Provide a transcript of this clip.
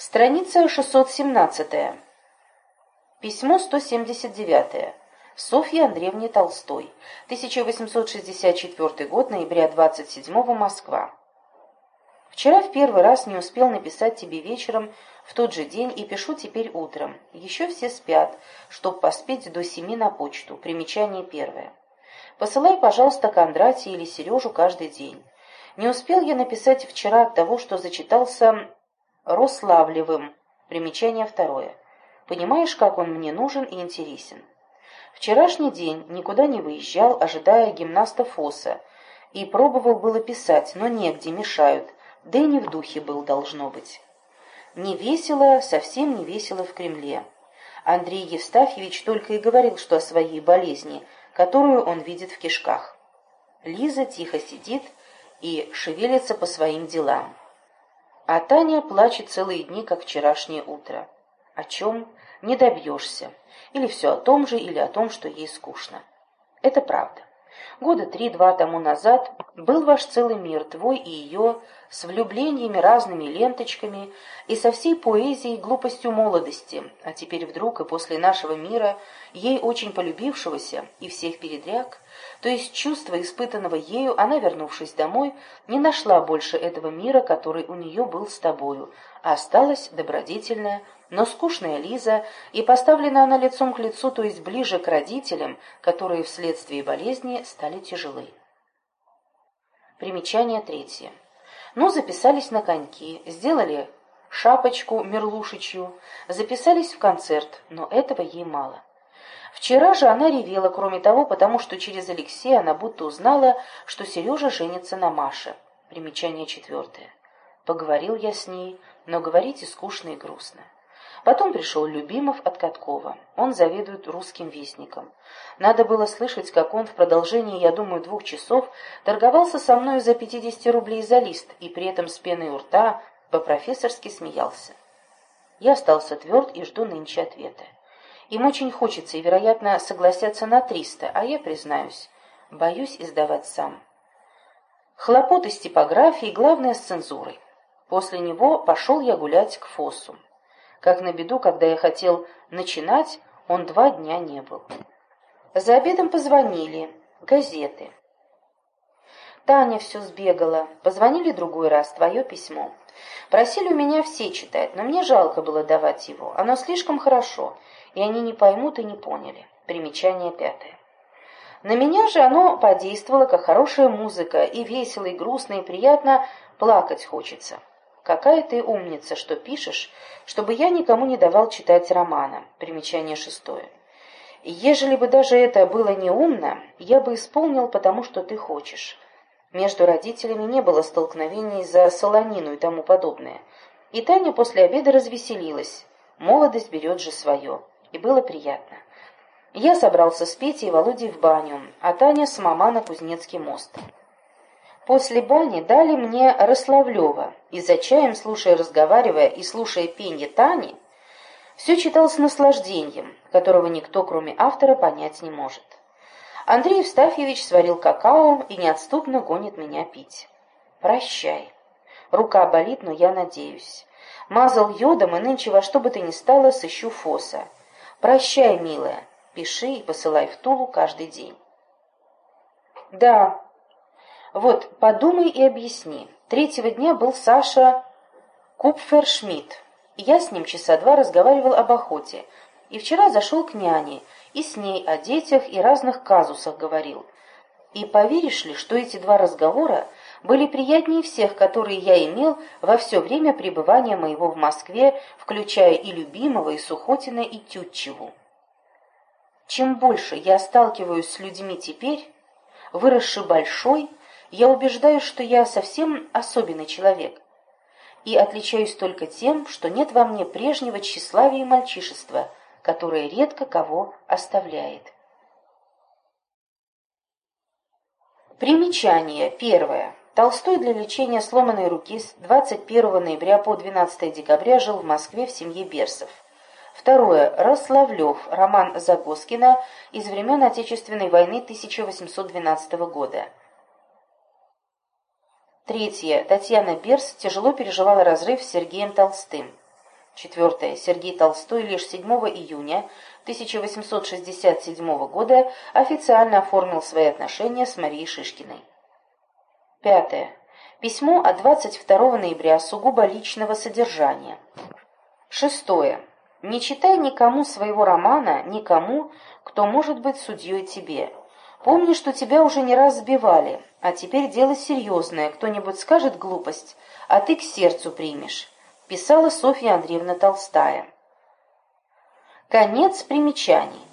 Страница 617. Письмо 179. Софья Андреевне Толстой. 1864 год, ноября 27 Москва. Вчера в первый раз не успел написать тебе вечером в тот же день и пишу теперь утром. Еще все спят, чтоб поспеть до семи на почту. Примечание первое. Посылай, пожалуйста, Кондратия или Сережу каждый день. Не успел я написать вчера от того, что зачитался Рославлевым. Примечание второе. Понимаешь, как он мне нужен и интересен. Вчерашний день никуда не выезжал, ожидая гимнаста Фоса, и пробовал было писать, но негде, мешают, да и не в духе был, должно быть. Не весело, совсем не весело в Кремле. Андрей Евстафьевич только и говорил, что о своей болезни, которую он видит в кишках. Лиза тихо сидит и шевелится по своим делам. А Таня плачет целые дни, как вчерашнее утро. О чем? Не добьешься. Или все о том же, или о том, что ей скучно. Это правда. Года три-два тому назад был ваш целый мир, твой и ее, с влюблениями разными ленточками и со всей поэзией и глупостью молодости, а теперь вдруг и после нашего мира, ей очень полюбившегося и всех передряг, то есть чувства, испытанного ею, она, вернувшись домой, не нашла больше этого мира, который у нее был с тобою, а осталась добродетельная, но скучная Лиза, и поставлена она лицом к лицу, то есть ближе к родителям, которые вследствие болезни стали тяжелы. Примечание третье. Ну, записались на коньки, сделали шапочку мерлушечью, записались в концерт, но этого ей мало. Вчера же она ревела, кроме того, потому что через Алексея она будто узнала, что Сережа женится на Маше. Примечание четвертое. Поговорил я с ней, но говорить и скучно, и грустно. Потом пришел Любимов от Каткова. Он заведует русским вестником. Надо было слышать, как он в продолжении, я думаю, двух часов торговался со мной за 50 рублей за лист и при этом с пеной у рта по-профессорски смеялся. Я остался тверд и жду нынче ответа. Им очень хочется и, вероятно, согласятся на 300, а я, признаюсь, боюсь издавать сам. Хлопоты с типографией, главное с цензурой. После него пошел я гулять к Фосу. Как на беду, когда я хотел начинать, он два дня не был. За обедом позвонили. Газеты. Таня все сбегала. Позвонили другой раз, твое письмо. Просили у меня все читать, но мне жалко было давать его. Оно слишком хорошо, и они не поймут и не поняли. Примечание пятое. На меня же оно подействовало, как хорошая музыка, и весело, и грустно, и приятно плакать хочется. Какая ты умница, что пишешь, чтобы я никому не давал читать романа. Примечание шестое. Ежели бы даже это было неумно, я бы исполнил потому, что ты хочешь. Между родителями не было столкновений за солонину и тому подобное. И Таня после обеда развеселилась. Молодость берет же свое. И было приятно. Я собрался с Петей и Володей в баню, а Таня с мама на Кузнецкий мост. После бани дали мне Рославлева, и за чаем, слушая, разговаривая и слушая пенье Тани, все читал с наслаждением, которого никто, кроме автора, понять не может. Андрей Евстафьевич сварил какао и неотступно гонит меня пить. Прощай. Рука болит, но я надеюсь. Мазал йодом, и нынче во что бы то ни стало сыщу Фоса. Прощай, милая. Пиши и посылай в Тулу каждый день. Да, вот, подумай и объясни. Третьего дня был Саша Купфершмидт. Я с ним часа два разговаривал об охоте. И вчера зашел к няне, и с ней о детях и разных казусах говорил. И поверишь ли, что эти два разговора были приятнее всех, которые я имел во все время пребывания моего в Москве, включая и Любимого, и Сухотина, и Тютчеву. Чем больше я сталкиваюсь с людьми теперь, выросший большой, я убеждаюсь, что я совсем особенный человек и отличаюсь только тем, что нет во мне прежнего тщеславия и мальчишества, которое редко кого оставляет. Примечание. Первое. Толстой для лечения сломанной руки с 21 ноября по 12 декабря жил в Москве в семье Берсов. Второе. Рославлев. Роман Загоскина из времен Отечественной войны 1812 года. Третье. Татьяна Берс тяжело переживала разрыв с Сергеем Толстым. Четвертое. Сергей Толстой лишь 7 июня 1867 года официально оформил свои отношения с Марией Шишкиной. Пятое. Письмо от 22 ноября сугубо личного содержания. Шестое. Не читай никому своего романа, никому, кто может быть судьей тебе. Помни, что тебя уже не раз сбивали, а теперь дело серьезное, кто-нибудь скажет глупость, а ты к сердцу примешь. Писала Софья Андреевна Толстая. Конец примечаний.